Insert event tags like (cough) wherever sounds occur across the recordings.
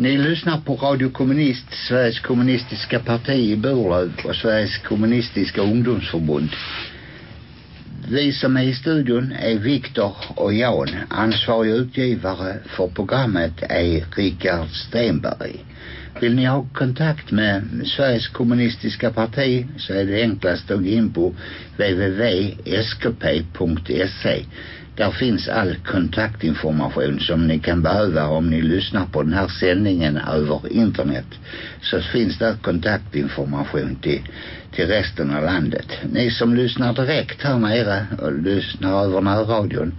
Ni lyssnar på Radio Kommunist, Sveriges kommunistiska parti i Burlöv och Sveriges kommunistiska ungdomsförbund. Vi som är i studion är Viktor och Jan. Ansvarig utgivare för programmet är Richard Stenberg. Vill ni ha kontakt med Sveriges kommunistiska parti så är det enklast att gå in på www.skp.se. Där finns all kontaktinformation som ni kan behöva om ni lyssnar på den här sändningen över internet. Så finns där kontaktinformation till, till resten av landet. Ni som lyssnar direkt här nere och lyssnar över närradion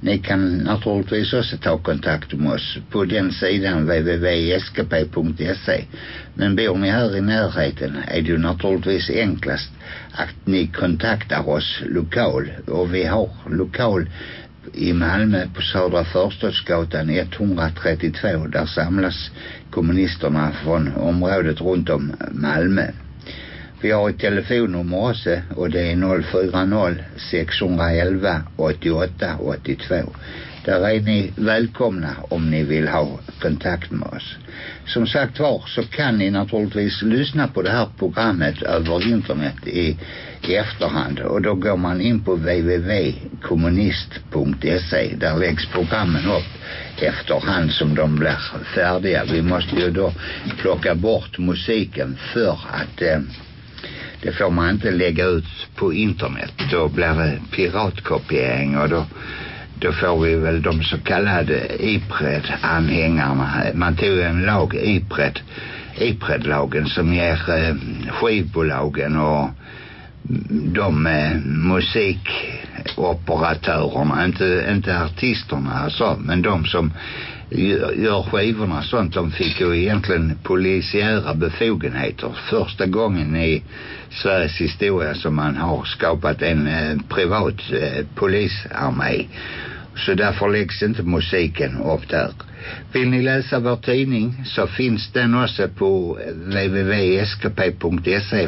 ni kan naturligtvis också ta kontakt med oss på den sidan www.skp.se. Men bor ni här i närheten är det ju naturligtvis enklast att ni kontaktar oss lokal. Och vi har lokal i Malmö på Södra Förstadsgatan 132. Där samlas kommunisterna från området runt om Malmö. Vi har ett telefonnummer också och det är 040 611 88 82. Där är ni välkomna om ni vill ha kontakt med oss. Som sagt var så kan ni naturligtvis lyssna på det här programmet över internet i, i efterhand och då går man in på www.kommunist.se där läggs programmen upp efterhand som de blir färdiga. Vi måste ju då plocka bort musiken för att eh, det får man inte lägga ut på internet. Då blir det piratkopiering och då, då får vi väl de så kallade IPRED-anhängarna. Man tog en lag, IPRED, IPRED-lagen som ger eh, skivbolagen och de eh, musikoperatörerna, inte, inte artisterna alltså, men de som gör skivorna sånt. De fick ju egentligen polisiära befogenheter. Första gången i Sveriges historia som man har skapat en eh, privat eh, polisarmé. Så därför läggs inte musiken upp där. Vill ni läsa vår tidning så finns den också på eh, www.skp.se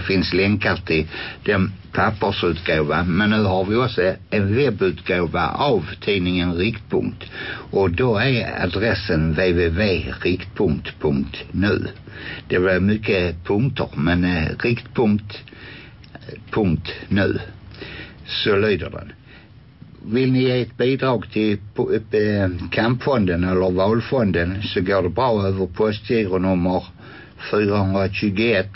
finns länkar till den pappersutgåva men nu har vi också en webbutgåva av tidningen Riktpunkt. Och då är adressen www.riktpunkt.nu det var mycket punkter men eh, riktpunkt punkt nu. Så lyder den. Vill ni ge ett bidrag till eh, kampfonden eller valfonden så går det bra över postgironummer 421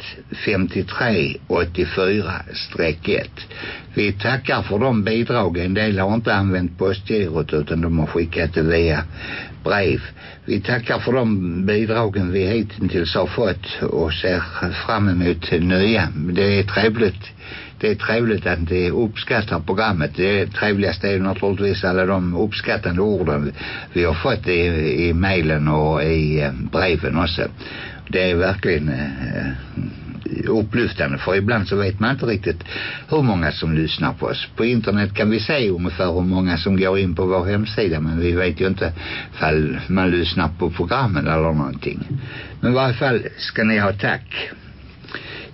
53 84 1. Vi tackar för de bidragen. En del har inte använt postgirot utan de har skickat det via brev. Vi tackar för de bidragen vi hittills har fått och ser fram emot nya. Det är trevligt det är trevligt att det uppskattar programmet. Det trevligaste är naturligtvis alla de uppskattande orden vi har fått i, i mejlen och i eh, breven också. Det är verkligen eh, eh, upplyftande för ibland så vet man inte riktigt hur många som lyssnar på oss. På internet kan vi se ungefär hur många som går in på vår hemsida men vi vet ju inte fall man lyssnar på programmen eller någonting. Men i varje fall ska ni ha tack.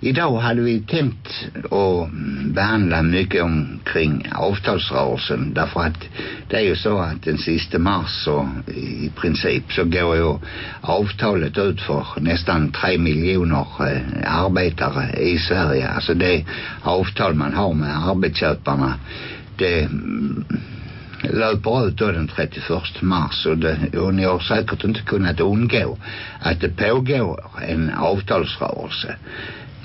Idag hade vi tänkt att behandla mycket omkring avtalsrörelsen. Därför att det är ju så att den sista mars så i princip så går ju avtalet ut för nästan tre miljoner eh, arbetare i Sverige. Alltså det avtal man har med arbetsköparna det mm, löper ut då den 31 mars. Och, det, och ni har säkert inte kunnat undgå att det pågår en avtalsrörelse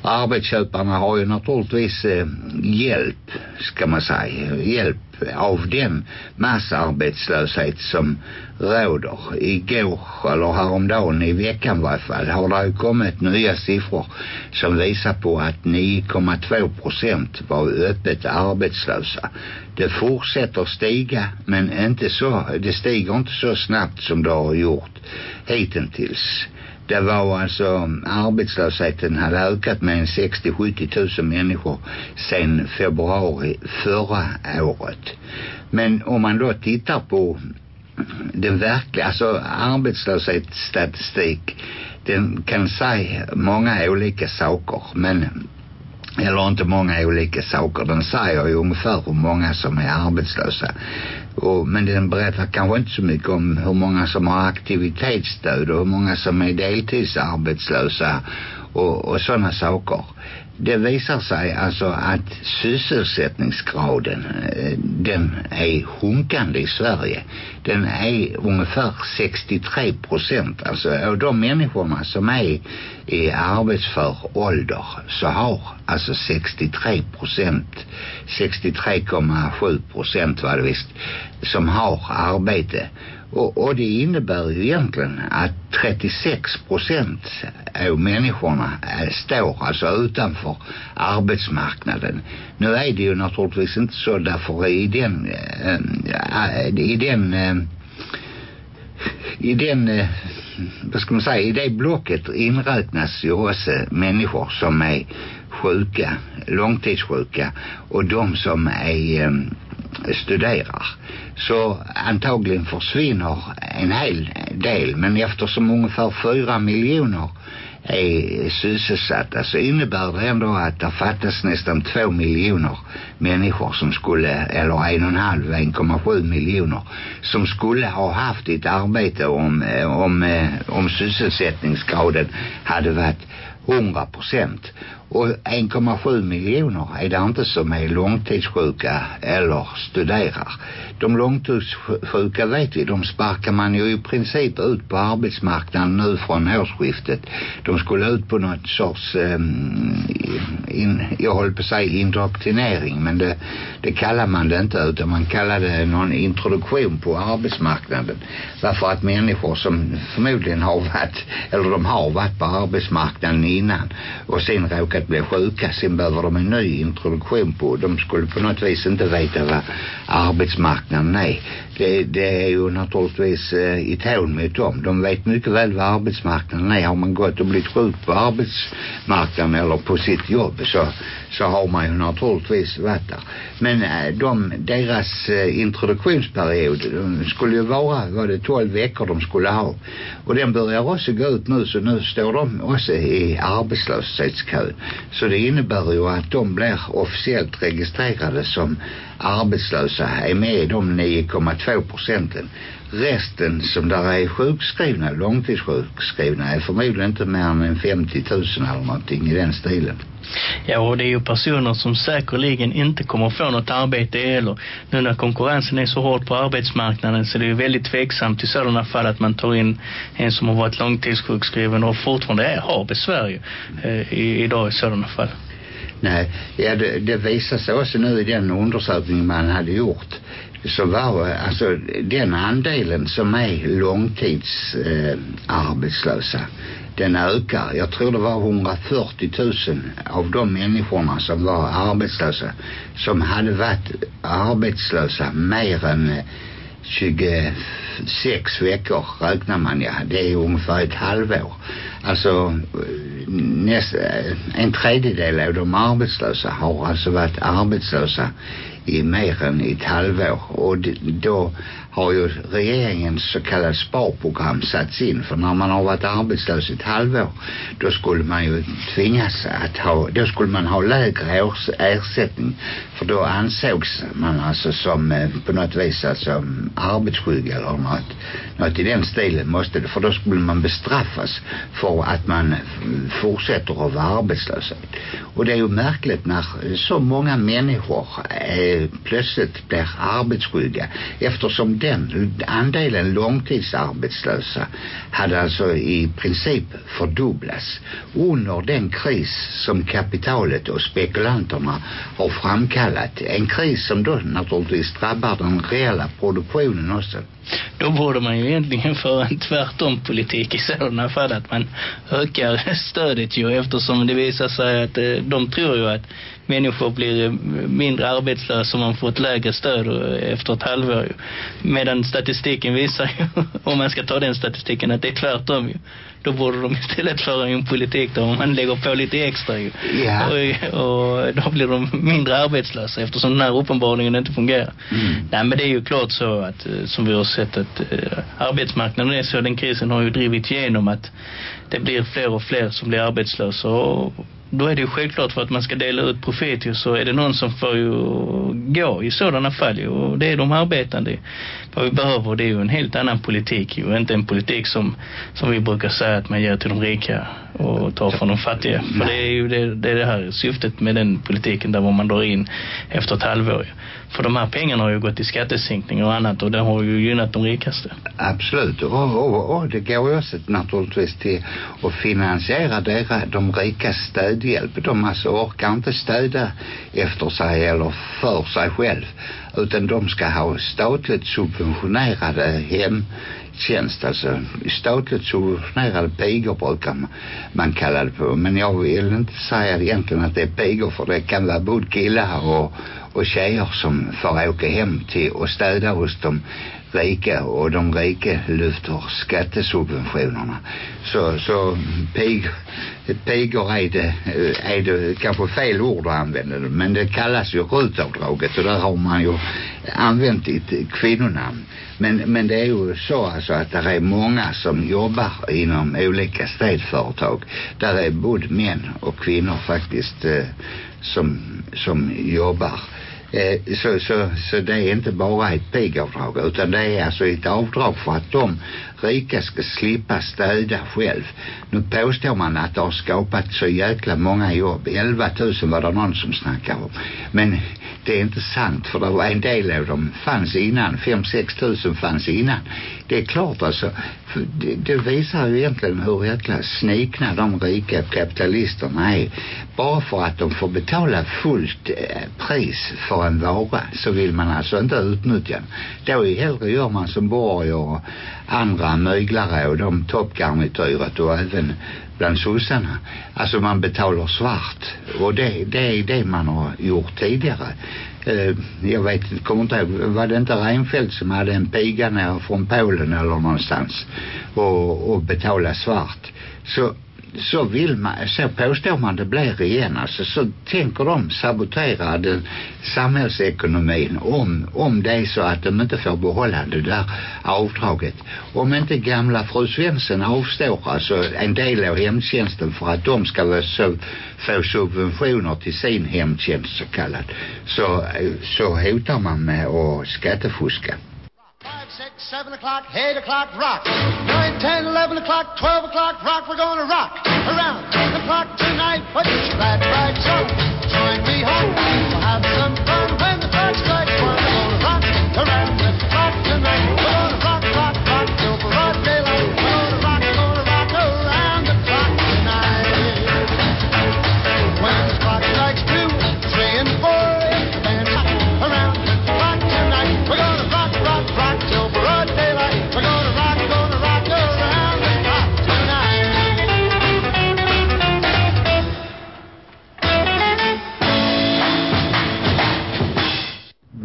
arbetsköparna har ju naturligtvis eh, hjälp ska man säga hjälp av den massarbetslöshet som råder. Igår eller häromdagen i veckan i varje fall har det ju kommit nya siffror som visar på att 9,2 procent var öppet arbetslösa. Det fortsätter stiga men inte så det stiger inte så snabbt som det har gjort hittills det var alltså arbetslösheten hade ökat med en 60-70 000 människor sen februari förra året. Men om man då tittar på den verkliga, alltså arbetslöshetsstatistik den kan säga många olika saker men eller inte många olika saker. Den säger ju ungefär hur många som är arbetslösa. Och, men den berättar kanske inte så mycket om hur många som har aktivitetsstöd och hur många som är deltidsarbetslösa och, och sådana saker det visar sig alltså att sysselsättningsgraden eh, den är sjunkande i Sverige. Den är ungefär 63 procent. Alltså av de människorna som är i arbetsför ålder så har alltså 63 procent 63,7 procent var det visst som har arbete och, och det innebär ju egentligen att 36 procent av människorna står alltså utanför arbetsmarknaden. Nu är det ju naturligtvis inte så därför i den äh, i den äh, i den vad ska man säga i det blocket inräknas ju också människor som är sjuka långtidssjuka och de som är studerar så antagligen försvinner en hel del. Men eftersom ungefär fyra miljoner är sysselsatta så innebär det ändå att det fattas nästan två miljoner människor som skulle, eller en och en halv, 1,7 miljoner som skulle ha haft ett arbete om, om, om sysselsättningsgraden hade varit 100 procent och 1,7 miljoner är det inte som är långtidssjuka eller studerar. De långtidssjuka vet vi, de sparkar man ju i princip ut på arbetsmarknaden nu från årsskiftet. De skulle ut på något sorts, eh, in, jag håller på att säga indoktrinering, men det, det kallar man det inte utan man kallar det någon introduktion på arbetsmarknaden. Varför att människor som förmodligen har varit, eller de har varit på arbetsmarknaden innan och sen råkat bli sjuka sen behöver de en ny introduktion på. De skulle på något vis inte veta vad arbetsmarknaden är det, det är ju naturligtvis eh, i tån mot dem. De vet mycket väl vad arbetsmarknaden är. Har man gått och blivit sjuk på arbetsmarknaden eller på sitt jobb så, så har man ju naturligtvis varit där. Men eh, de, deras eh, introduktionsperiod de skulle ju vara var det 12 veckor de skulle ha. Och den börjar också gå ut nu så nu står de också i arbetslöshetskö. så det innebär ju att de blir officiellt registrerade som arbetslösa är med om de 9,2 procenten. Resten som där är sjukskrivna, långtidssjukskrivna är förmodligen inte mer än 50 000 eller någonting i den stilen. Ja, och det är ju personer som säkerligen inte kommer få något arbete eller nu när konkurrensen är så hård på arbetsmarknaden så det är ju väldigt tveksamt i sådana fall att man tar in en som har varit långtidssjukskriven och fortfarande är, har besvär ju, eh, i, idag i sådana fall. Nej, ja, det, det visar sig också nu i den undersökning man hade gjort så var alltså den andelen som är långtidsarbetslösa eh, den ökar. Jag tror det var 140 000 av de människorna som var arbetslösa som hade varit arbetslösa mer än sex veckor räknar man ja. Det är ungefär ett halvår. Alltså näst, eh, en tredjedel av de arbetslösa har alltså varit arbetslösa i mer än ett halvår och då har ju regeringens så kallade sparprogram satts in. För när man har varit arbetslös ett halvår då skulle man ju tvingas att ha då skulle man ha lägre ersättning. För då ansågs man alltså som eh, på något vis alltså mm, arbetsskygg eller något, något i den stilen måste det för då skulle man bestraffas för att man mm, fortsätter att vara arbetslös. Och det är ju märkligt när så många människor eh, plötsligt blir arbetsskygga eftersom den andelen långtidsarbetslösa hade alltså i princip fördubblats under den kris som kapitalet och spekulanterna har framkallat. En kris som då naturligtvis drabbar den reella produktionen också. Då borde man ju egentligen föra en tvärtom politik i sådana fall att man ökar (laughs) stödet ju eftersom det visar sig att eh, de tror ju att människor blir eh, mindre arbetslösa om man får ett lägre stöd eh, efter ett halvår. Medan statistiken visar ju, (laughs) om man ska ta den statistiken, att det är tvärtom ju. Då borde de istället föra en politik där man lägger på lite extra ju. Ja. Och, och då blir de mindre arbetslösa eftersom den här uppenbarligen inte fungerar. Mm. Nej men det är ju klart så att eh, som vi har sett att uh, arbetsmarknaden är så, den krisen har ju drivit igenom att det blir fler och fler som blir arbetslösa och då är det ju självklart för att man ska dela ut profetius så är det någon som får ju gå i sådana fall ju, och det är de arbetande. Vad vi behöver det är ju en helt annan politik ju, inte en politik som, som vi brukar säga att man ger till de rika och tar från de fattiga. För det är ju det, det, är det här syftet med den politiken där man drar in efter ett halvår. För de här pengarna har ju gått till skattesänkningar och annat och det har ju gynnat de rikaste. Absolut. Och, och, och det går ju också naturligtvis till att finansiera deras, de rikas stödhjälp. De alltså orkar inte stödja efter sig eller för sig själv utan de ska ha statligt subventionerade hem tjänst, alltså statligt subventionerade pigor brukar man, man kalla det på. Men jag vill inte säga egentligen att det är pigor för det kan vara både killar och, och tjejer som får åka hem till och städa hos de rika och de rika lyfter skattesubventionerna. Så, så pig, pigor är det, eh, är det kanske fel ord att använda det, men det kallas ju rutavdraget och där har man ju använt ett kvinnonamn men, men det är ju så alltså att det är många som jobbar inom olika städföretag där är både män och kvinnor faktiskt eh, som, som jobbar Eh, så, så, så det är inte bara ett pigavdrag utan det är alltså ett avdrag för att de rika ska slippa städa själv. Nu påstår man att det har skapat så jäkla många jobb. 11 000 var det någon som snackade om. Men det är inte sant för det var en del av dem fanns innan. 5-6 tusen fanns innan. Det är klart alltså. Det, det visar ju egentligen hur jäkla snikna de rika kapitalisterna är. Bara för att de får betala fullt eh, pris för en vara så vill man alltså inte utnyttja den. Då hellre gör man som Borg och andra möglare och de toppgarnityret och även bland sossarna. Alltså man betalar svart. Och det, det är det man har gjort tidigare. Uh, jag vet, kommer inte ihåg, var det inte Reinfeldt som hade en piga nere från Polen eller någonstans och, och betala svart. Så så vill man, så påstår man det blir igen alltså så tänker de sabotera den samhällsekonomin om, om det är så att de inte får behålla det där avdraget. Om inte gamla fru Svensson avstår alltså en del av hemtjänsten för att de ska vara så, få subventioner till sin hemtjänst så kallad så, så hotar man med att skattefuska. Five, six, seven o'clock, eight o'clock, rock. Nine, ten, eleven o'clock, twelve o'clock, rock. We're gonna rock around the clock tonight. Put your glad right so. Join me home. We'll have some fun when the clock strikes one. We're gonna rock around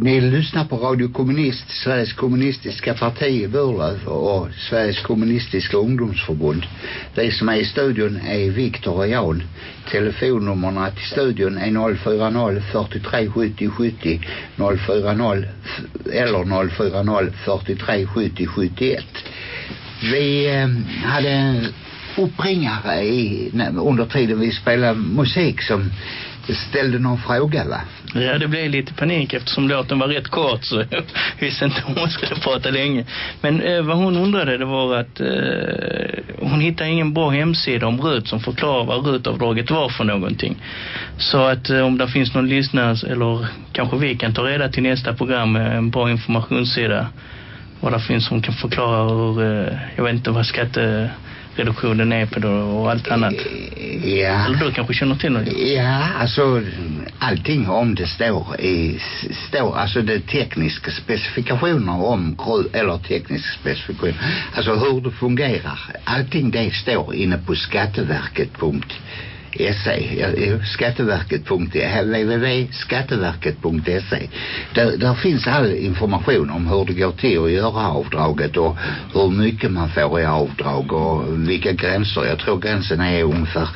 Ni lyssnar på Radio Kommunist, Sveriges kommunistiska parti i Burlöv och Sveriges kommunistiska ungdomsförbund. Vi som är i studion är Viktor och Jan. Telefonnummerna till studion är 040 43 70 70 040 eller 040 43 70 71. Vi eh, hade en uppringare i, under tiden vi spelade musik som ställde någon fråga va? Ja, det blev lite panik eftersom låten var rätt kort så jag (laughs) visste inte om hon skulle prata länge. Men eh, vad hon undrade det var att eh, hon hittade ingen bra hemsida om RUT som förklarar vad RUT-avdraget var för någonting. Så att eh, om det finns någon lyssnare eller kanske vi kan ta reda till nästa program med en bra informationssida vad det finns som kan förklara hur, eh, jag vet inte vad skatte reduktionen är på då och allt annat. Ja. Eller du kanske känner till något? Ja, alltså allting om det står i, står, alltså det tekniska specifikationer om, eller tekniska specifikationer, alltså hur det fungerar. Allting det står inne på skatteverket.se SE, skatteverket.se www.skatteverket.se där, där finns all information om hur det går till att göra avdraget och hur mycket man får i avdrag och vilka gränser. Jag tror gränsen är ungefär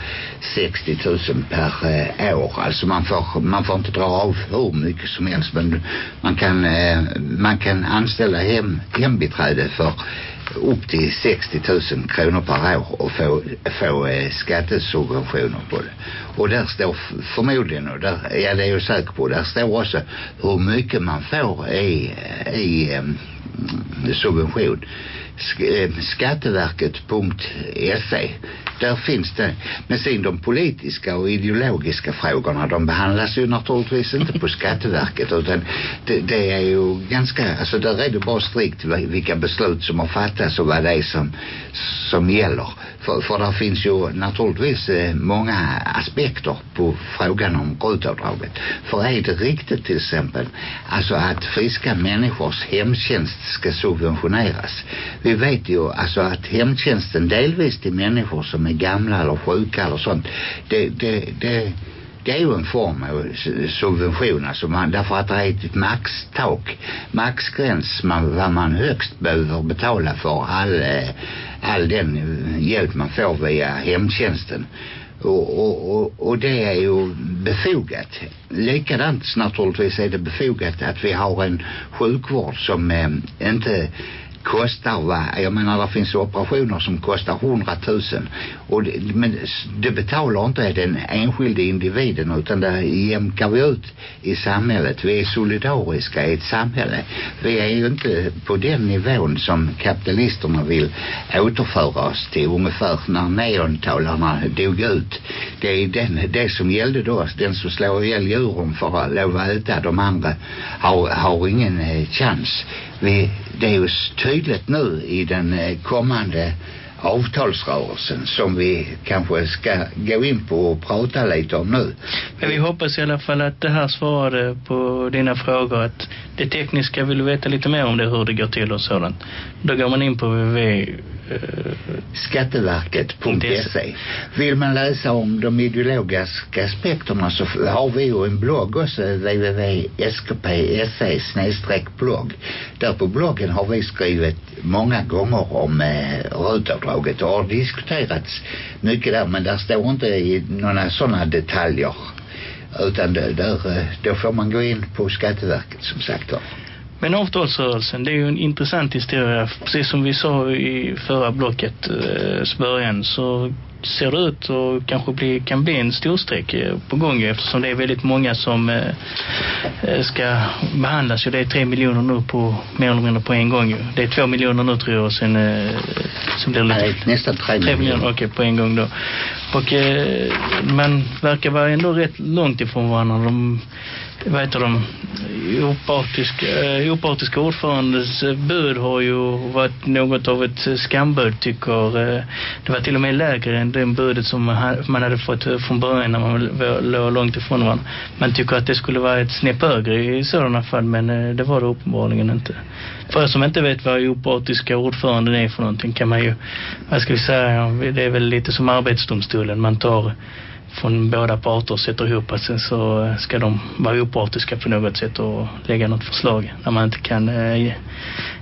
60 000 per eh, år. Alltså man får, man får inte dra av hur mycket som helst men man kan, eh, man kan anställa hem, hembiträde för upp till 60 000 kronor per år och få, få eh, skattesubventioner på det. Och där står förmodligen, och där, ja det är jag säker på, där står också hur mycket man får i, i eh, subvention. Sk eh, Skatteverket.se där finns det. Men sen de politiska och ideologiska frågorna de behandlas ju naturligtvis inte på Skatteverket utan det, det är ju ganska alltså där är det bara strikt vilka beslut som har fattats och vad det är som, som gäller. För, för där finns ju naturligtvis eh, många aspekter på frågan om grutavdraget för är det riktigt till exempel alltså att friska människors hemtjänst ska subventioneras vi vet ju alltså att hemtjänsten delvis till människor som är gamla eller sjuka eller sånt det, det, det det är ju en form av subvention alltså man, därför att det är ett maxtak maxgräns man, vad man högst behöver betala för all, all den hjälp man får via hemtjänsten. Och, och, och, och det är ju befogat. Likadant naturligtvis är det befogat att vi har en sjukvård som eh, inte kostar va? Jag menar det finns operationer som kostar hundratusen. Och det, men det betalar inte den enskilde individen utan det jämkar vi ut i samhället. Vi är solidariska i ett samhälle. Vi är ju inte på den nivån som kapitalisterna vill återföra oss till. Ungefär när neontalarna dog ut. Det är den, det som gällde då den som slår ihjäl djuren för att lov att äta de andra har, har ingen eh, chans vi, det är ju tydligt nu i den eh, kommande avtalsrörelsen som vi kanske ska gå in på och prata lite om nu. Men vi hoppas i alla fall att det här svarade på dina frågor att det tekniska vill du veta lite mer om det, hur det går till och sådant. Då går man in på www Skatteverket.se Vill man läsa om de ideologiska aspekterna så har vi ju en blogg också www.skp.se snedstreck blogg. Där på bloggen har vi skrivit många gånger om eh, rutavdraget och har diskuterats mycket där men där står inte i några sådana detaljer utan det, där, eh, då får man gå in på Skatteverket som sagt var. Men avtalsrörelsen, det är ju en intressant historia. Precis som vi sa i förra blocket eh, början så ser det ut och kanske bli, kan bli en storsträck eh, på gång eftersom det är väldigt många som eh, eh ska behandlas. Det är tre miljoner nu på mer eller mindre på en gång. Det är två miljoner nu tror jag sen, eh, som blir lite, Nej, nästan tre, tre miljoner. Okej, okay, på en gång då. Och man verkar vara ändå rätt långt ifrån varandra. De vad heter de? Opartiska, eh, opartiska ordförandes eh, bud har ju varit något av ett eh, skambud tycker eh, det var till och med lägre än den budet som man hade fått eh, från början när man låg långt ifrån varandra. Man tycker att det skulle vara ett snäpp högre i sådana fall men det var det uppenbarligen inte. För er som inte vet vad opartiska ordföranden är för någonting kan man ju vad ska vi säga det är väl lite som arbetsdomstolen. Man tar från båda parter sätter ihop att sen så eh, ska de vara opartiska på något sätt och lägga något förslag när man inte kan eh,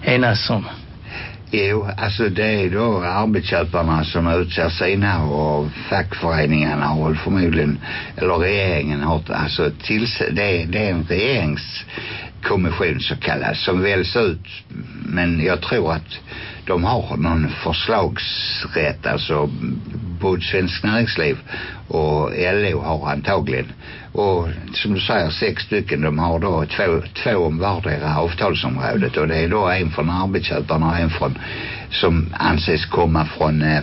enas om. Jo, alltså det är då arbetsköparna som utser sina och fackföreningarna har förmodligen, eller regeringen har, alltså tills, det, det är en regerings kommission så kallad som väljs ut. Men jag tror att de har någon förslagsrätt, alltså både Svensk Näringsliv och LO har antagligen. Och som du säger sex stycken de har då två, två om vardera avtalsområdet. Och det är då en från arbetsköparna och en från som anses komma från eh,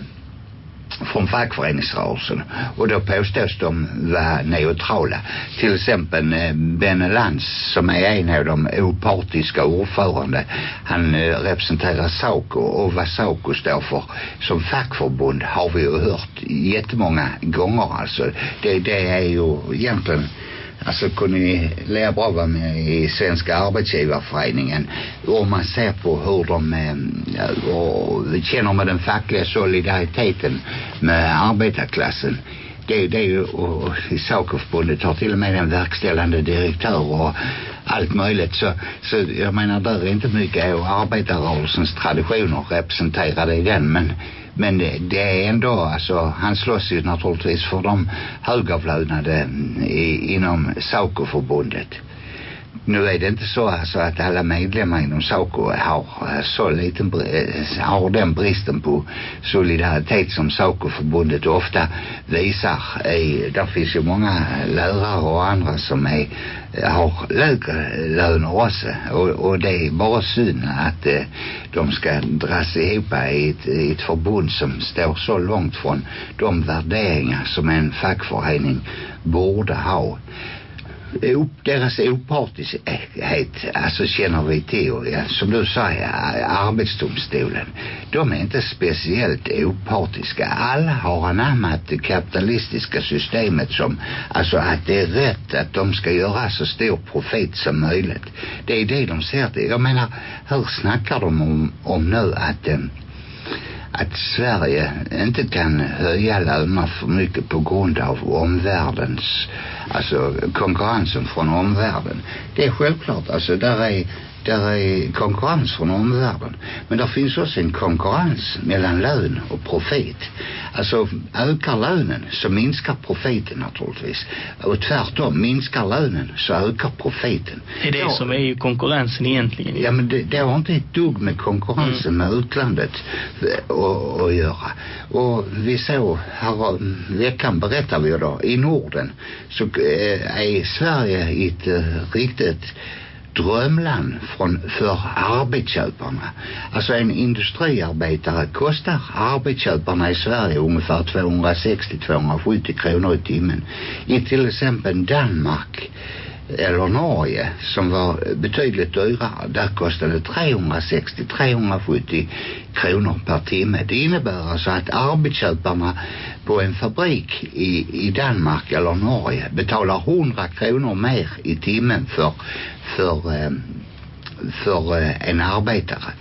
från fackföreningsrörelsen och då påstås de vara neutrala. Till exempel eh, Ben Benne Lantz som är en av de opartiska ordförande. Han eh, representerar SACO och vad SACO står för. Som fackförbund har vi ju hört jättemånga gånger alltså. Det, det är ju egentligen Alltså kunde ni lära bra vara med i Svenska arbetsgivarföreningen om man ser på hur de eh, och känner med den fackliga solidariteten med arbetarklassen det, det øh, øh, är ju och i Sakoförbundet har till och med en verkställande direktör och allt möjligt så, så jag menar där är inte mycket av arbetarrörelsens traditioner representerade i den men men det är ändå alltså han slåss ju naturligtvis för de högavlönade mm, i, inom SACO-förbundet nu är det inte så alltså att alla medlemmar inom SACO har så liten øh, har den bristen på solidaritet som SACO-förbundet ofta visar. I, där finns ju många lärare och andra som är, har lägre löner också och, och det är bara synd att eh, de ska dras ihop i ett, i ett förbund som står så långt från de värderingar som en fackförening borde ha Eh, deras opartiskhet eh, eh, alltså känner vi till ja, som du säger arbetsdomstolen. De är inte speciellt opartiska. Alla har anammat det kapitalistiska systemet som alltså att det är rätt att de ska göra så stor profit som möjligt. Det är det de ser till. Jag menar hur snackar de om, om nu att eh, att Sverige inte kan höja lönerna för mycket på grund av omvärldens alltså konkurrensen från omvärlden det är självklart. Alltså där är där är konkurrens från omvärlden men där finns också en konkurrens mellan lön och profit. Alltså ökar lönen så minskar profiten naturligtvis. Och tvärtom minskar lönen så ökar profiten. Det är det då, som är ju konkurrensen egentligen. Ja men det, det har inte ett dugg med konkurrensen mm. med utlandet att göra. Och vi såg här veckan berättar vi då i Norden så eh, är Sverige ett eh, riktigt drömland från, för arbetsköparna. Alltså en industriarbetare kostar arbetsköparna i Sverige ungefär 260-270 kronor i timmen. I till exempel Danmark eller Norge som var betydligt dyrare. Där kostade 360-370 kronor per timme. Det innebär alltså att arbetsköparna på en fabrik i, i Danmark eller Norge betalar 100 kronor mer i timmen för för eh, för en arbetare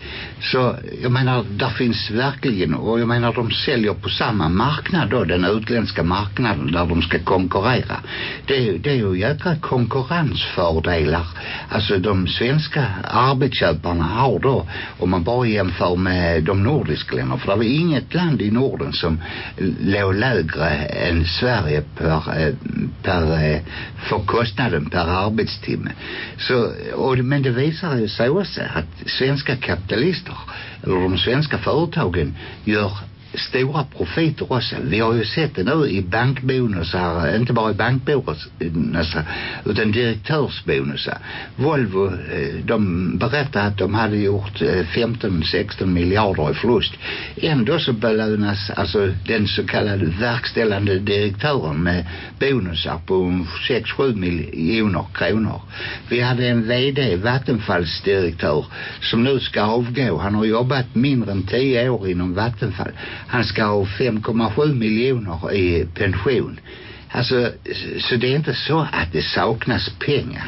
så jag menar där finns verkligen och jag menar de säljer på samma marknad då den utländska marknaden där de ska konkurrera det, det är ju jäkla konkurrensfördelar alltså de svenska arbetsköparna har då om man bara jämför med de nordiska länderna för det var inget land i Norden som låg lägre än Sverige per, per för kostnaden per arbetstimme så, och, men det visar ju också att svenska kapitalister eller de svenska företagen gör stora profiter också. Vi har ju sett det nu i bankbonusar, inte bara i bankbonusar utan direktörsbonusar. Volvo, øh, de berättade att de hade gjort øh, 15-16 miljarder i förlust. Ändå så belönas alltså den så kallade verkställande direktören med bonusar på 6-7 miljoner kronor. Vi hade en vd, Vattenfalls direktör, som nu ska avgå. Han har jobbat mindre än 10 år inom Vattenfall han ska ha 5,7 miljoner i pension. Alltså, så det är inte så att det saknas pengar.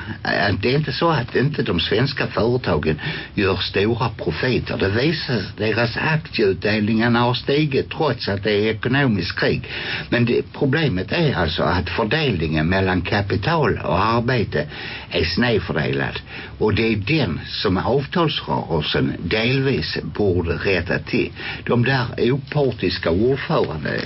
Det är inte så att inte de svenska företagen gör stora profiter. Det visar deras aktieutdelningarna har stigit trots att det är ekonomisk krig. Men det, problemet är alltså att fördelningen mellan kapital och arbete är snedfördelad. Och det är den som avtalsrörelsen delvis borde rätta till. De där opartiska ordförande,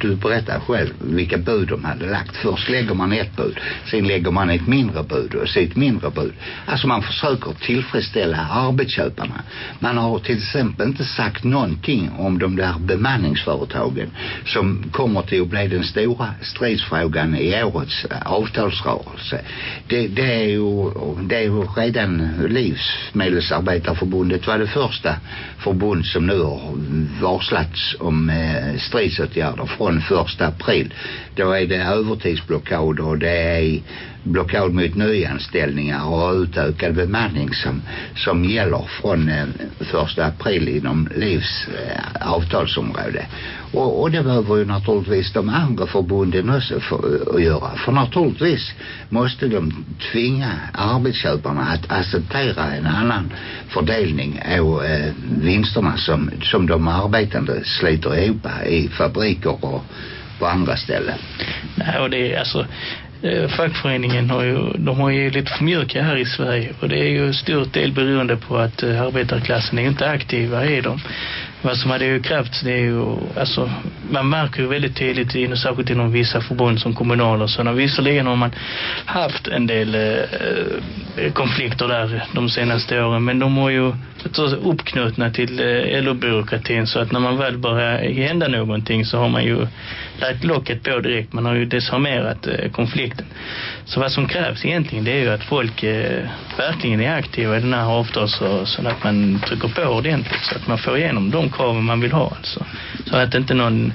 du berättar själv vilka bud de hade lagt. Först lägger man ett bud, sen lägger man ett mindre bud och sen ett mindre bud. Alltså man försöker tillfredsställa arbetsköparna. Man har till exempel inte sagt någonting om de där bemanningsföretagen som kommer till att bli den stora stridsfrågan i årets eh, avtalsrörelse. Det, det är ju, det är ju redan Livsmedelsarbetarförbundet var det första förbund som nu har varslats om eh, stridsåtgärder från första april. Då är det övertidsblockad och det är blockad mot nyanställningar och utökad bemanning som, som gäller från eh, första april inom livs eh, avtalsområde. Och, och det behöver ju naturligtvis de andra förbunden också för, eh, att göra. För naturligtvis måste de tvinga arbetsköparna att acceptera en annan fördelning av eh, vinsterna som, som de arbetande sliter ihop i fabriker och på andra ställen. Nej, och det är alltså eh, fackföreningen har ju, de har ju lite för mjuka här i Sverige och det är ju stort del beroende på att eh, arbetarklassen är inte aktiva i dem vad som hade ju krävts det är ju, alltså man märker ju väldigt tydligt, in, särskilt inom vissa förbund som kommunal och sådana. Visserligen har man haft en del eh, konflikter där de senaste åren, men de har ju uppknutna till eh, LO-byråkratin så att när man väl börjar hända någonting så har man ju lagt locket på direkt. Man har ju desarmerat eh, konflikten. Så vad som krävs egentligen det är ju att folk eh, verkligen är aktiva i den här avtalsrörelsen. Att man trycker på ordentligt så att man får igenom de kraven man vill ha. Alltså. Så att inte någon,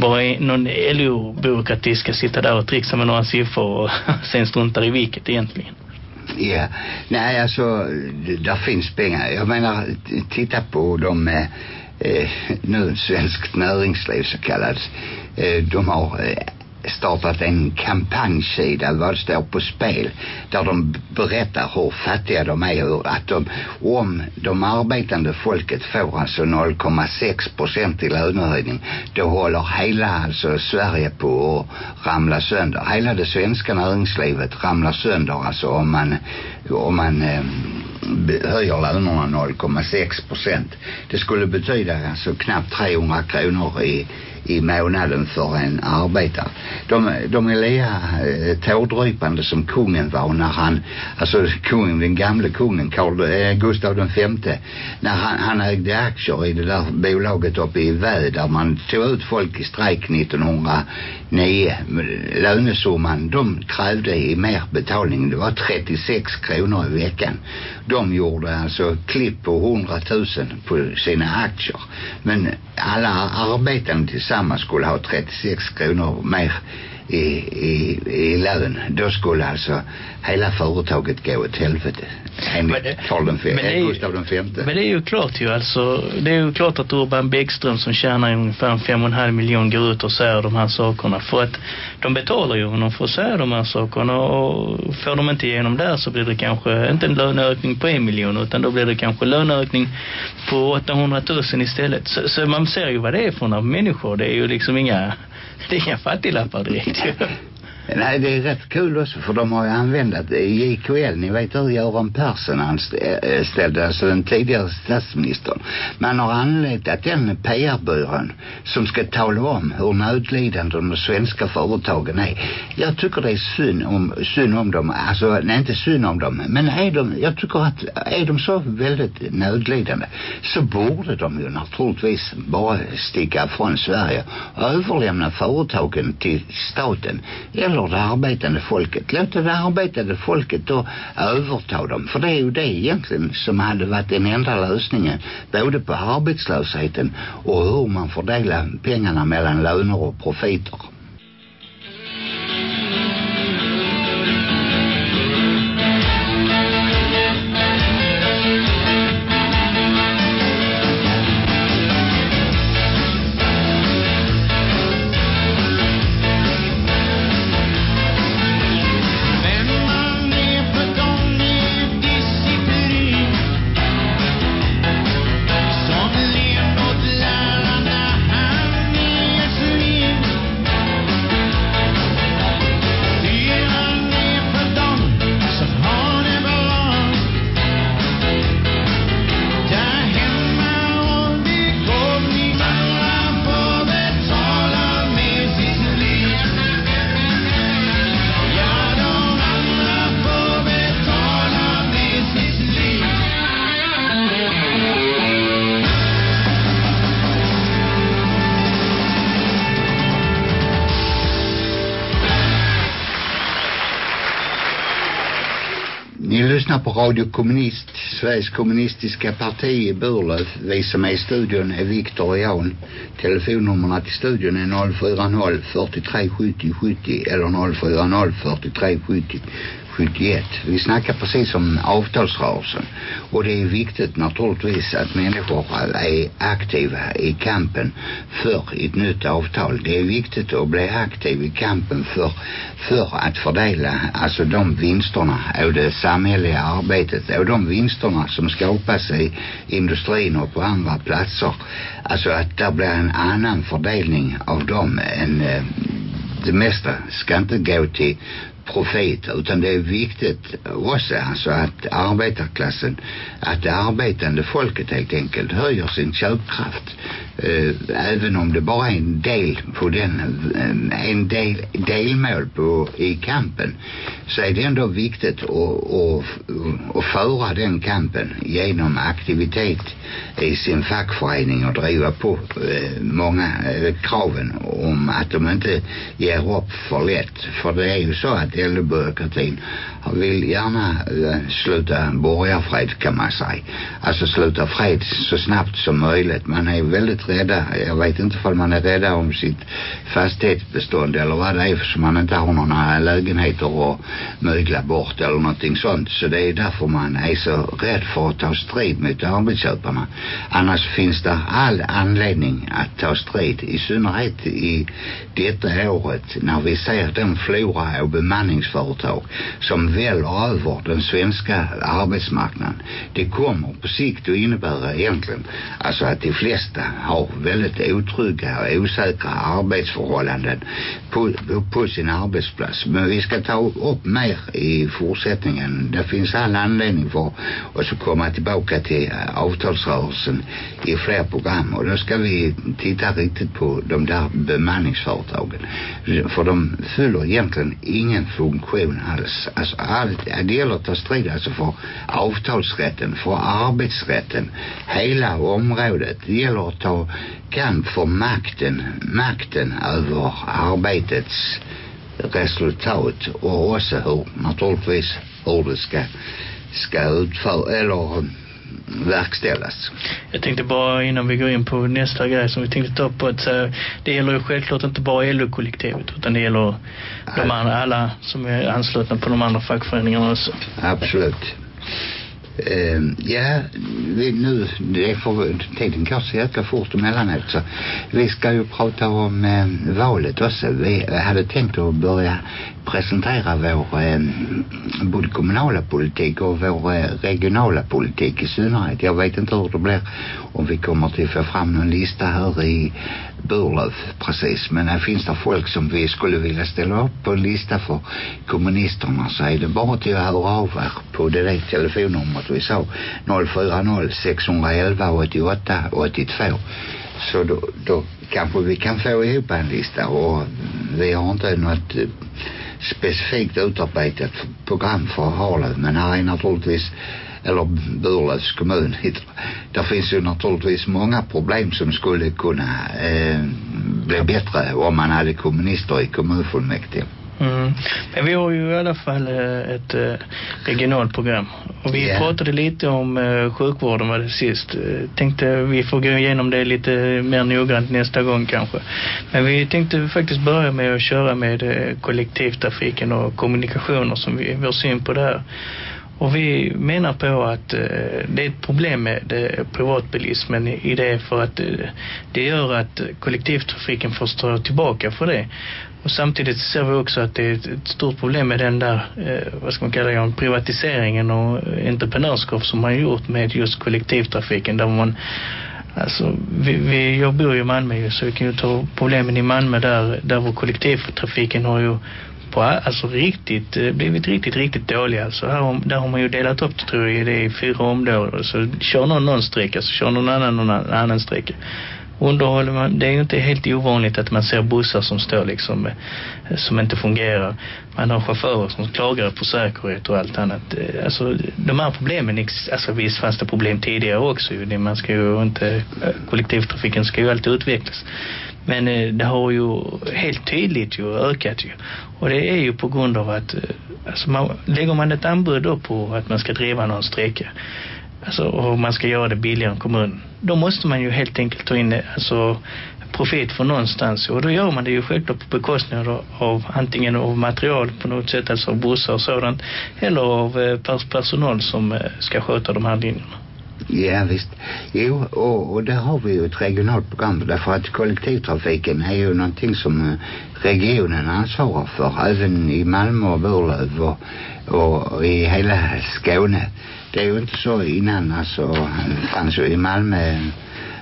bara någon LO-byråkrati ska sitta där och trixa med några siffror och (laughs) sen struntar i vilket egentligen. Ja, nej alltså där finns pengar. Jag menar, titta på de eh, eh nu svenskt näringsliv så kallat. Eh, de har eh, startat en kampanjsida vad det står på spel där de berättar hur fattiga de är och att de, om de arbetande folket får alltså 0,6 procent i lönehöjning då håller hela alltså Sverige på att ramla sönder. Hela det svenska näringslivet ramlar sönder alltså om man om man eh, höjer lönerna 0,6 procent. Det skulle betyda alltså knappt 300 kronor i i månaden för en arbetare. De, de är lika eh, tårdrypande som kungen var när han, alltså kungen, den gamle kungen Karl, eh, Gustav den femte, när han, han ägde aktier i det där bolaget uppe i Vä där man tog ut folk i strejk 1909. Lönesumman de krävde i mer betalning, det var 36 kronor i veckan. De gjorde alltså klipp på 100 000 på sina aktier. Men alla arbetande tillsammans tillsammans skulle ha 36 kronor mer i, i, i lön. Då skulle alltså hela företaget gå åt helvete. Enligt Karl den femte, Gustav den femte. Men det är ju klart ju alltså. Det är ju klart att Urban Bäckström som tjänar ungefär fem och en halv miljon går ut och säger de här sakerna. För att de betalar ju honom för att säga de här sakerna. Och får de inte igenom där så blir det kanske inte en löneökning på en miljon utan då blir det kanske löneökning på 800 000 istället. Så, så man ser ju vad det är för några människor. Det är ju liksom inga, det är inga fattiglappar (laughs) direkt. Nej, det är rätt kul också för de har ju använt JKL. Ni vet hur Göran Persson anställde, eh, eh, alltså den tidigare statsministern. Man har anlitat den PR-byrån som ska tala om hur nödlidande de svenska företagen är. Jag tycker det är synd om, synd om dem. Alltså, nej inte synd om dem. Men är de, jag tycker att är de så väldigt nödlidande så borde de ju naturligtvis bara sticka från Sverige och överlämna företagen till staten. Eller gäller det arbetande folket. Låt det arbetande folket då överta dem. För det är ju det egentligen som hade varit den enda lösningen. Både på arbetslösheten och hur man fördelar pengarna mellan löner och profiter. Radio Kommunist, Sveriges kommunistiska parti i Burlöf. Vi som är i studion är Viktor och Jan. Telefonnummerna till studion är 040 43 70 70 eller 040 43 70 71. Vi snackar precis om avtalsrörelsen. Och det är viktigt naturligtvis att människor är aktiva i kampen för ett nytt avtal. Det är viktigt att bli aktiv i kampen för, för att fördela alltså de vinsterna av det samhälleliga arbetet och de vinsterna som skapas i industrin och på andra platser. Alltså att det blir en annan fördelning av dem än eh, det mesta ska inte gå till profit utan det är viktigt också alltså att arbetarklassen att det arbetande folket helt enkelt höjer sin köpkraft. Eh, även om det bara är en del på den eh, en del, delmål på, i kampen så är det ändå viktigt att, att, att föra den kampen genom aktivitet i sin fackförening och driva på eh, många eh, kraven om att de inte ger upp för lätt för det är ju så att LO-byråkratin vill gärna eh, sluta borgarfred kan man säga. Alltså sluta fred så snabbt som möjligt. Man är väldigt rädda. Jag vet inte om man är rädda om sitt fastighetsbestånd eller vad det är för man inte har några lägenheter att mygla bort eller någonting sånt. Så det är därför man är så rädd för att ta strid mot arbetsköparna. Annars finns det all anledning att ta strid. I synnerhet i detta året när vi ser den flora av bemanningsföretag som väller över den svenska arbetsmarknaden. Det kommer på sikt att innebära egentligen alltså att de flesta har väldigt otrygga och osäkra arbetsförhållanden på, på sin arbetsplats. Men vi ska ta upp mer i fortsättningen. Det finns all anledning för oss att komma tillbaka till eh, avtalsrörelsen i fler program och då ska vi titta riktigt på de där bemanningsföretagen. För de fyller egentligen ingen funktion alls. Alltså allt, det gäller att ta strid alltså för avtalsrätten, för arbetsrätten, hela området. Det gäller att ta kamp för makten, makten över arbetets resultat och också hur, naturligtvis, hur det ska, ska utföra, eller verkställas. Jag tänkte bara innan vi går in på nästa grej som vi tänkte ta upp att uh, det gäller ju självklart inte bara LO-kollektivet utan det gäller de andra, alla som är anslutna på de andra fackföreningarna också. Absolut. Uh, ja, vi nu, det är för, tiden går så jäkla fort emellanåt så alltså. vi ska ju prata om uh, valet också. Vi hade tänkt att börja presentera vår eh, både kommunala politik och vår eh, regionala politik i synnerhet. Jag vet inte hur det blir om vi kommer till att få fram någon lista här i Burlöv precis. Men här finns det folk som vi skulle vilja ställa upp på en lista för kommunisterna så är det bara till att höra av er på det där telefonnumret vi sa 040 611 88 82 så då, då kanske vi kan få ihop en lista och vi har inte något specifikt utarbetat program för Harlöv men här är naturligtvis eller Burlövs kommun där finns ju naturligtvis många problem som skulle kunna eh, bli bättre om man hade kommunister i kommunfullmäktige. Mm. Men vi har ju i alla fall ett äh, regionalt program. Och vi yeah. pratade lite om äh, sjukvården var det sist. Tänkte vi får gå igenom det lite mer noggrant nästa gång kanske. Men vi tänkte faktiskt börja med att köra med kollektivtrafiken och kommunikationer som vi, vår syn på det här. Och vi menar på att eh, det är ett problem med eh, privatbilismen i det för att eh, det gör att kollektivtrafiken får stå tillbaka för det. Och samtidigt ser vi också att det är ett, stort problem med den där, eh, vad ska man kalla det, privatiseringen och entreprenörskap som man gjort med just kollektivtrafiken där man Alltså, vi, vi, jag bor ju i Malmö så vi kan ju ta problemen i Malmö där, där vår kollektivtrafiken har ju på alltså riktigt eh, blivit riktigt, riktigt dålig Alltså här, där har man ju delat upp det tror jag det i fyra områden. Så kör någon någon sträcka så kör någon annan någon annan sträcka. Underhåller man, det är ju inte helt ovanligt att man ser bussar som står liksom eh, som inte fungerar. Man har chaufförer som klagar på säkerhet och allt annat. Eh, alltså de här problemen, alltså visst fanns det problem tidigare också ju. Man ska ju inte, kollektivtrafiken ska ju alltid utvecklas. Men eh, det har ju helt tydligt ju ökat ju. Och det är ju på grund av att alltså man, lägger man ett anbud då på att man ska driva någon sträcka alltså, och man ska göra det billigare än kommunen då måste man ju helt enkelt ta in alltså, profit från någonstans och då gör man det ju självklart på bekostnad av antingen av material på något sätt, alltså av bussar och sådant eller av eh, personal som eh, ska sköta de här linjerna. Ja visst. Jo, och, och där har vi ju ett regionalt program därför att kollektivtrafiken är ju någonting som eh, regionen ansvarar för även i Malmö och Burlöv och, och i hela Skåne. Det är ju inte så innan alltså fanns ju i Malmö.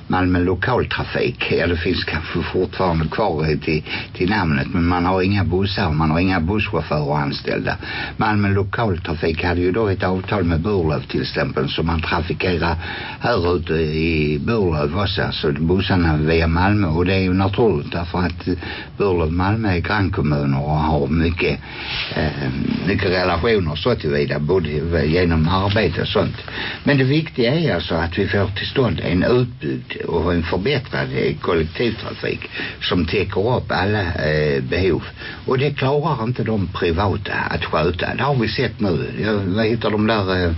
Malmö lokaltrafik. Ja, det finns kanske fortfarande kvar till, till namnet men man har inga bussar man har inga busschaufförer anställda. Malmö lokaltrafik hade ju då ett avtal med Burlöv till exempel som man trafikerar här ute i Burlöv också. Alltså bussarna via Malmö och det är ju naturligt därför att Burlöv Malmö är grannkommuner och har mycket, eh, mycket relationer så tillvida både genom arbete och sånt. Men det viktiga är alltså att vi får till stånd en utbyggd och en förbättrad eh, kollektivtrafik som täcker upp alla eh, behov. Och det klarar inte de privata att sköta. Det har vi sett nu. Jag, vad heter de där, eh,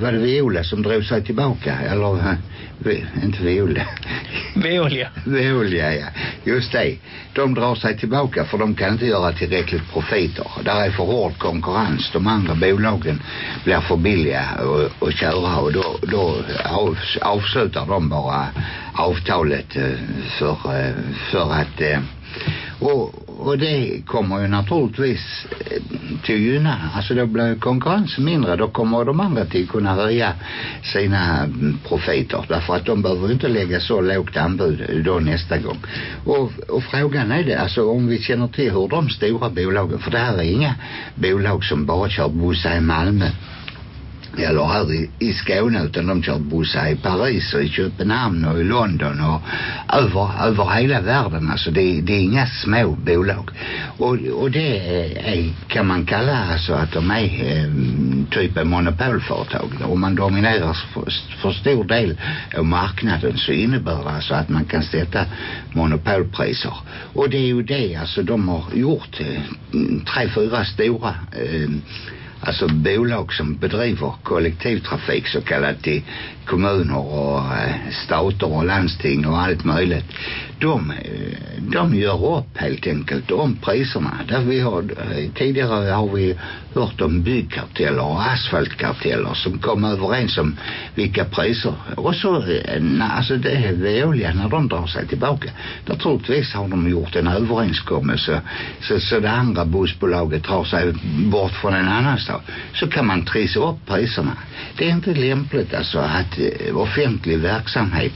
var det Viola som drog sig tillbaka? Eller, eh, inte Viola. (laughs) Veolia. Veolia, ja. Just det. De drar sig tillbaka för de kan inte göra tillräckligt profiter. Där är för hård konkurrens. De andra bolagen blir för billiga att köra och då, då av, avslutar de bara Eh, avtalet eh, för, eh, för att och, och det kommer ju naturligtvis till gynna. Alltså då blir konkurrensen mindre. Då kommer de andra till kunna höja sina mm, profiter. Därför att de behöver inte lägga så lågt anbud då nästa gång. Och, och frågan är det, alltså om vi känner till hur de stora bolagen, för det här är inga bolag som bara kör bussar i Malmö eller här i, i Skåne utan de kör bussar i Paris och i Köpenhamn och i London och över, över hela världen alltså det, det är inga små bolag och, och det är, kan man kalla alltså att de är eh, typ av monopolföretag om man dominerar för, för stor del av marknaden så innebär det alltså att man kan sätta monopolpriser och det är ju det alltså de har gjort eh, tre, fyra stora eh, alltså bolag som bedriver kollektivtrafik så kallat till kommuner och eh, stater och landsting och allt möjligt. De, eh, de gör upp helt enkelt om priserna. Där vi har eh, tidigare har vi hört om byggkarteller och asfaltkarteller som kom överens om vilka priser. Och så alltså det är Veolia när de drar sig tillbaka naturligtvis har de gjort en överenskommelse. Så, så det andra bussbolaget tar sig bort från en annan stad så kan man trissa upp priserna. Det är inte lämpligt alltså att Eh, offentlig verksamhet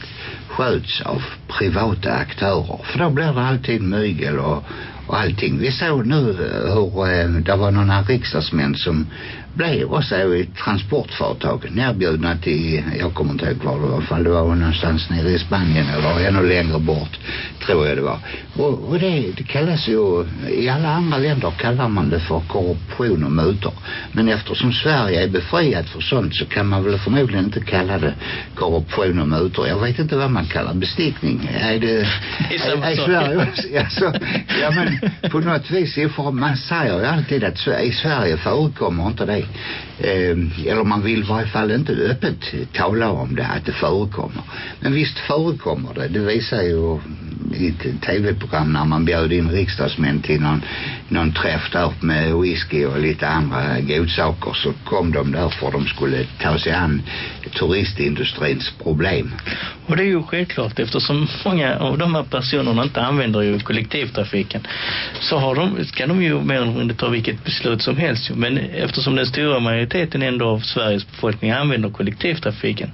sköts av privata aktörer. För då blir det alltid mygel och, och allting. Vi såg nu eh, hur eh, det var några riksdagsmän som blev också i transportföretag erbjudna till, jag kommer inte ihåg var det var, fall det var någonstans nere i Spanien eller ännu längre bort tror jag det var. Och, och det, det kallas ju i alla andra länder kallar man det för korruption och mutor. Men eftersom Sverige är befriat för sånt så kan man väl förmodligen inte kalla det korruption och mutor. Jag vet inte vad man kallar bestickning. Är det Det är samma är, är. Sverige alltså, ja men på något vis man säger ju alltid att i Sverige förekommer inte det eh, eller man vill i varje fall inte öppet tala om det att det förekommer. Men visst förekommer det. Det visar ju ett tv-program när man bjöd in riksdagsmän till någon, någon träff där med whisky och lite andra godsaker så kom de där för de skulle ta sig an turistindustrins problem Och det är ju självklart eftersom många av de här personerna inte använder ju kollektivtrafiken så har de, ska de ju mer eller mindre ta vilket beslut som helst ju. Men eftersom den stora majoriteten ändå av Sveriges befolkning använder kollektivtrafiken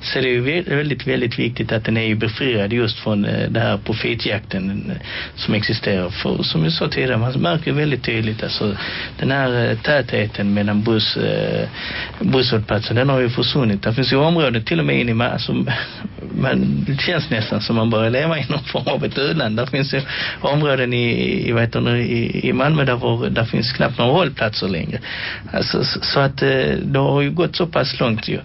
så är det ju väldigt, väldigt viktigt att den är ju befriad just från eh, det här profitjakten som existerar. För som jag sa tidigare, man märker väldigt tydligt alltså den här eh, tätheten mellan buss, eh, busshållplatsen, den har ju försvunnit. Det finns ju områden till och med in i Ma- alltså, (laughs) man, det känns nästan som man börjar leva i någon form av ett öland. Där finns ju områden i, i, vad heter i, i Malmö där, var, där finns knappt några hållplatser längre. Alltså, så, så att eh, det har ju gått så pass långt ju.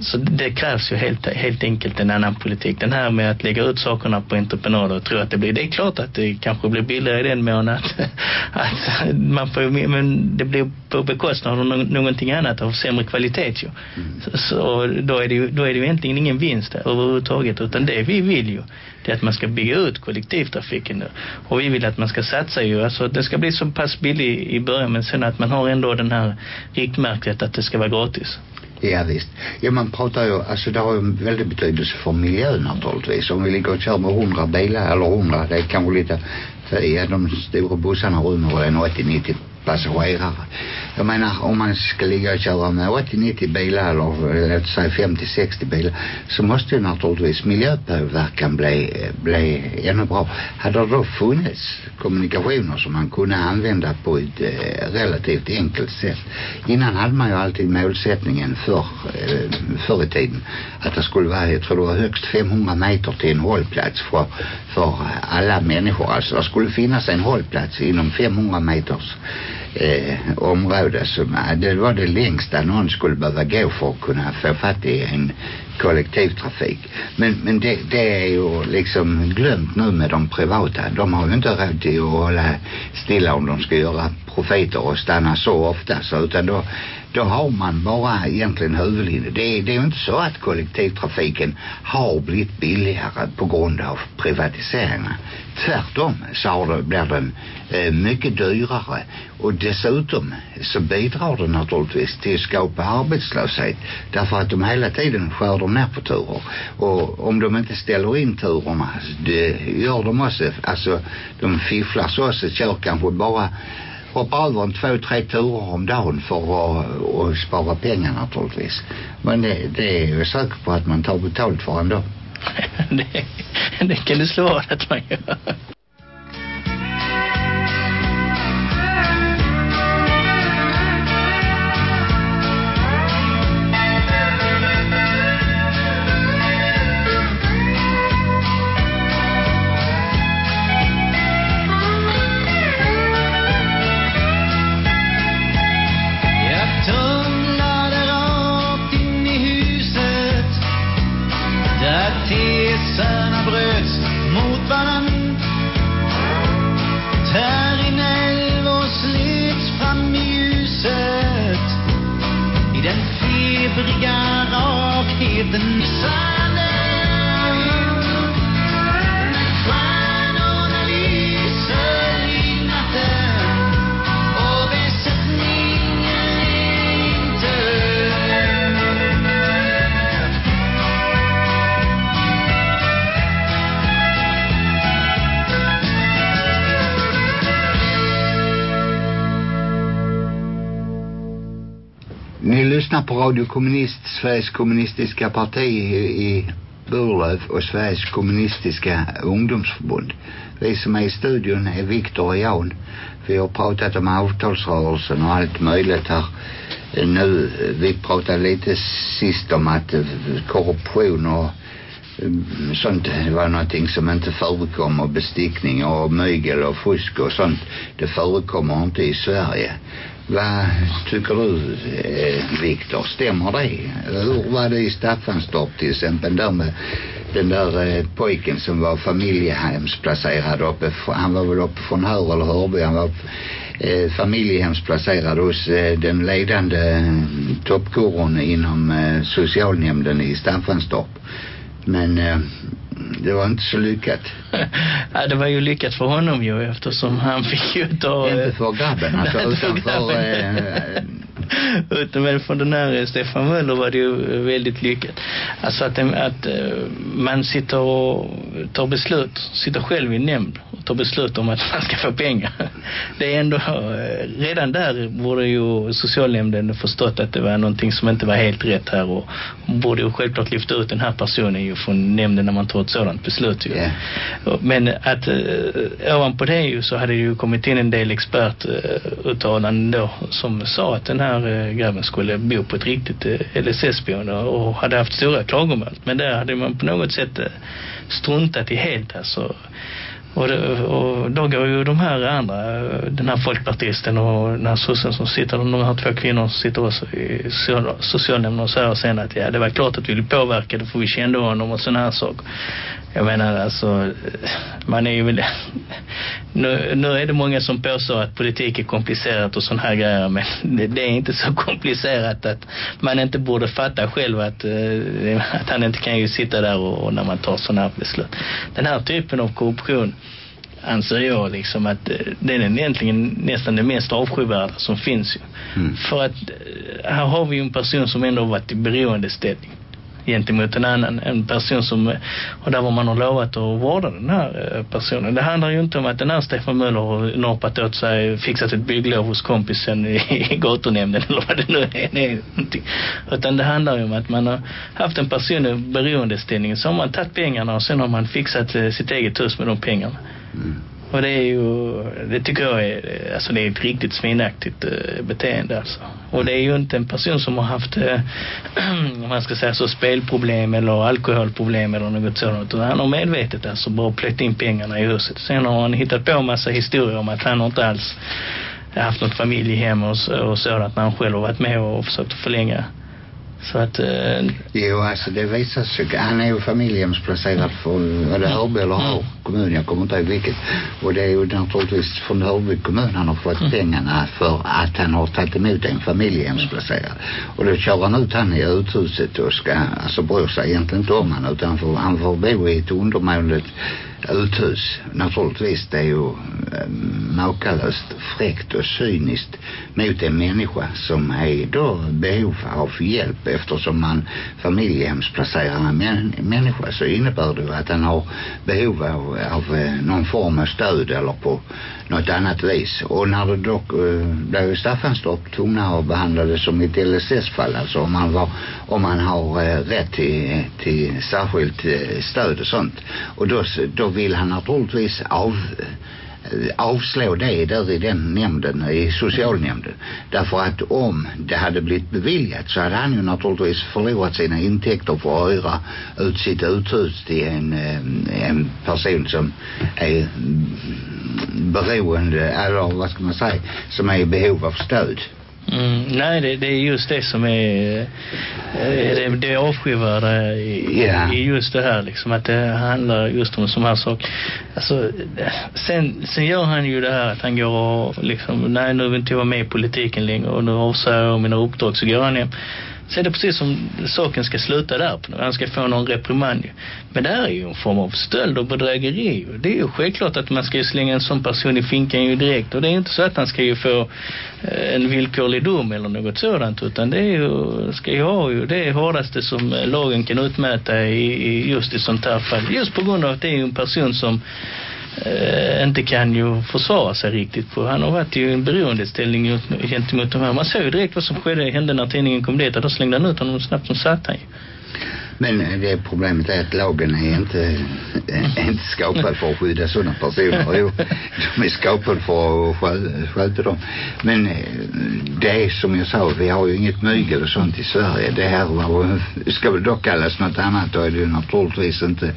Så det krävs ju helt, helt enkelt en annan politik. Den här med att lägga ut sakerna på entreprenader och tro att det blir, det är klart att det kanske blir billigare i den mån att, (laughs) att man får men det blir på bekostnad av nå- någonting annat av sämre kvalitet ju. Så, så då är det ju, då är det ju egentligen ingen vinst överhuvudtaget utan det vi vill ju det är att man ska bygga ut kollektivtrafiken nu. Och vi vill att man ska satsa ju, alltså det ska bli så pass billig i början men sen att man har ändå den här riktmärket att det ska vara gratis. Ja visst. Ja man pratar ju, alltså det har ju en väldig betydelse för miljön naturligtvis. Om vi ligger och kör med hundra bilar eller hundra, det är kanske lite, för øh, ja de stora bussarna rymmer en 80-90 passagerare. Jag menar om man ska ligga och köra med 80-90 bilar eller låt säga 50-60 bilar så måste ju naturligtvis miljöpåverkan bli, bli ännu bra. Hade det då funnits kommunikationer som man kunde använda på ett eh, relativt enkelt sätt. Innan hade man ju alltid målsättningen för, eh, förr i tiden att det skulle vara, jag tror det var högst 500 meter till en hållplats för, för eh, alla människor. Alltså det skulle finnas en hållplats inom 500 meters eh, område som det var det längsta någon skulle behöva gå för att kunna få fatt i en kollektivtrafik. Men, men det, det är ju liksom glömt nu med de privata. De har ju inte råd till att hålla stilla om de ska göra profiter och stanna så ofta. Så utan då, då har man bara egentligen huvudlinjen. Det, det är ju inte så att kollektivtrafiken har blivit billigare på grund av privatiseringar. Tvärtom så har det, blir den eh, mycket dyrare och dessutom så bidrar det naturligtvis till att skapa arbetslöshet därför att de hela tiden skär de ner på turer och om de inte ställer in turerna det gör de också alltså de fifflar så också kör kanske bara hoppa över en två, tre turer om dagen för att, att spara pengar naturligtvis. Men det, det är jag säker på att man tar betalt för ändå. (laughs) det, det kan du slå att man gör. På Radio Kommunist, Sveriges kommunistiska parti i, i Burlöv och Sveriges kommunistiska ungdomsförbund. Vi som är i studion är Viktor och Jan. Vi har pratat om avtalsrörelsen och allt möjligt här. Eh, nu, eh, vi pratade lite sist om att eh, korruption och mm, sånt var någonting som inte förekom och bestickning och mygel och fusk och sånt det förekommer inte i Sverige vad tycker du eh, Viktor? Stämmer det? Hur var det i Staffanstorp till exempel där med den där eh, pojken som var familjehemsplacerad uppe han var väl uppe från Hör eller Hörby han var eh, familjehemsplacerad hos eh, den ledande mm, toppkoron inom eh, socialnämnden i Staffanstorp. Men eh, det var inte så lyckat. (laughs) ja, det var ju lyckat för honom ju eftersom han fick ju ta... Inte för grabben, alltså utan för... Eh, utan men för den här Stefan Möller var det ju väldigt lyckat. Alltså att, att man sitter och tar beslut, sitter själv i nämnd och tar beslut om att man ska få pengar. (laughs) Det är ändå, redan där borde ju socialnämnden förstått att det var någonting som inte var helt rätt här och borde ju självklart lyfta ut den här personen ju från nämnden när man tar ett sådant beslut ju. Yeah. Men att äh, ovanpå det ju så hade ju kommit in en del expertuttalanden då som sa att den här äh, grabben skulle bo på ett riktigt LSS-boende och hade haft stora klagomål. Men där hade man på något sätt struntat i helt alltså. Och, det, och då går ju de här andra, den här folkpartisten och den här sossen som sitter, de här två kvinnor som sitter också i socialnämnden och säger sen att ja, det var klart att vi ville påverka det för vi kände honom och sådana här saker. Jag menar alltså, man är ju väl, nu, nu är det många som påstår att politik är komplicerat och sådana här grejer, men det, det är inte så (laughs) komplicerat att man inte borde fatta själv att, att han inte kan ju sitta där och, och när man tar sådana här beslut. Den här typen av korruption anser jag liksom att det är egentligen nästan det mest avskyvärda som finns ju. Mm. För att här har vi ju en person som ändå varit i beroendeställning gentemot en annan, en person som, och där var man har lovat att vårda den här eh, personen. Det handlar ju inte om att den här Stefan Möller har norpat åt sig, fixat ett bygglov hos kompisen i, i gatunämnden eller vad det nu är, det är utan det handlar ju om att man har haft en person i beroendeställning så har man tagit pengarna och sen har man fixat eh, sitt eget hus med de pengarna. Mm. Och det är ju, det tycker jag är, alltså det är ett riktigt svinaktigt uh, beteende alltså. Och det är ju inte en person som har haft, eh, (clears throat) om man ska säga så, spelproblem eller alkoholproblem eller något sådant. Utan han har medvetet alltså bara plöjt in pengarna i huset. Sen har han hittat på en massa historier om att han har inte alls haft något familjehem och, och sådant när han själv har varit med och försökt förlänga så att... Eh, jo, alltså det visar sig. Han är ju familjehemsplacerad för, det Hörby eller Hör kommun? Jag kommer inte ihåg vilket. Och det är ju naturligtvis från Hörby kommun han har fått mm. pengarna för att han har tagit emot en familjehemsplacerad. Och då kör han ut han i uthuset och ska, alltså bryr sig egentligen inte om han utan för, han får bo i ett undermåligt uthus. Naturligtvis det är ju eh, makalöst fräckt och cyniskt mot en människa som är då behov av hjälp eftersom man familjehemsplacerar en män, människa så innebär det att han har behov av, av eh, någon form av stöd eller på något annat vis. Och när det dock eh, blev Staffanstorp tvungna att behandla det som ett LSS-fall alltså om man, var, om man har rätt till, till särskilt stöd och sånt. Och då, då vill han naturligtvis av avslå det där i den nämnden, i socialnämnden. Därför att om det hade blivit beviljat så hade han ju naturligtvis förlorat sina intäkter för att hyra ut sitt uthus till en, eh, en person som är beroende, eller vad ska man säga, som är i behov av stöd. Mm, nej, det, det är just det som är eh, det, det avskyvärda i, yeah. i just det här liksom, att det handlar just om sån här sak. Alltså, sen, sen gör han ju det här att han går och liksom, nej nu vill inte jag vara med i politiken längre och nu avsäger jag mina uppdrag så går han hem så är det precis som saken ska sluta där. Han ska få någon reprimand. Men det här är ju en form av stöld och bedrägeri. Det är ju självklart att man ska ju slänga en sån person i finkan ju direkt. Och det är inte så att han ska ju få eh, en villkorlig dom eller något sådant. Utan det är ju, ska ju ha ju det hårdaste som eh, lagen kan utmäta i, i just i sånt här fall. Just på grund av att det är ju en person som eh, inte kan ju försvara sig riktigt på. Han har varit i en beroendeställning gentemot de här. Man såg ju direkt vad som skedde, hände när tidningen kom dit. Då slängde han ut honom snabbt som satan ju. Men det problemet är att lagen är inte, är inte skapad för att skydda sådana personer. Jo, de är skapade för att sköta dem. Men eh, det är som jag sa, vi har ju inget mygel och sånt i Sverige. Det här var, ska väl dock kallas något annat. Då är det ju naturligtvis inte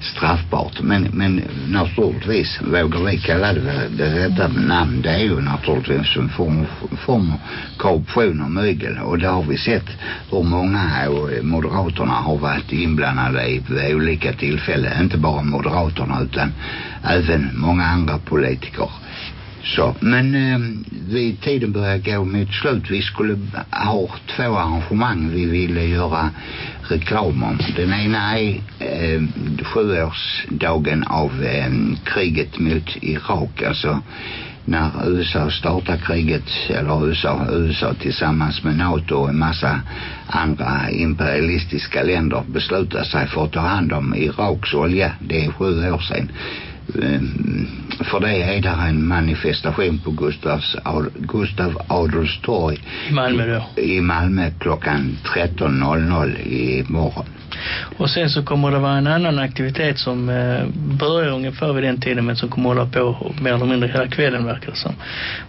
straffbart. Men, men naturligtvis vågar vi kalla det det rätta namn. Det är ju naturligtvis en form, form av korruption och mygel. Och det har vi sett hur många eh, Moderaterna har varit inblandade i vid olika tillfällen. Inte bara Moderaterna utan även många andra politiker. Så, men eh, vi, tiden börjar gå mot slut. Vi skulle ha två arrangemang vi ville göra reklam om. Den ena är eh, sjuårsdagen av eh, kriget mot Irak. Alltså när USA startar kriget, eller USA, USA tillsammans med NATO och en massa andra imperialistiska länder beslutar sig för att ta hand om Iraks olja. Det är sju år sedan. Ehm, för det är där en manifestation på Gustavs, Gustav Adolfs torg i Malmö då? I Malmö klockan 13.00 i morgon. Och sen så kommer det vara en annan aktivitet som eh, börjar ungefär vid den tiden men som kommer hålla på mer eller mindre hela kvällen verkar det som.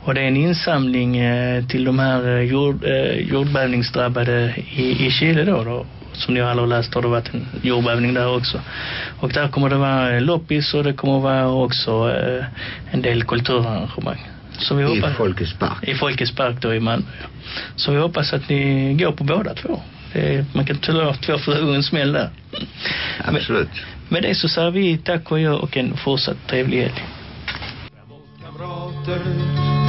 Och det är en insamling eh, till de här eh, jord, eh, jordbävningsdrabbade i, i Chile då, då som ni alla har läst har det varit en jordbävning där också. Och där kommer det vara loppis och det kommer vara också eh, en del kulturarrangemang. Så vi hoppas, I Folkets park? I Folkets park då i Malmö, ja. Så vi hoppas att ni går på båda två. Det, man kan ta två för en smäll där. Absolut. Med, med det så säger vi tack och jag och en fortsatt trevlig helg. Kamrater,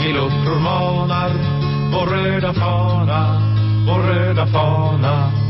vi luftror manar vår röda fana, vår röda fana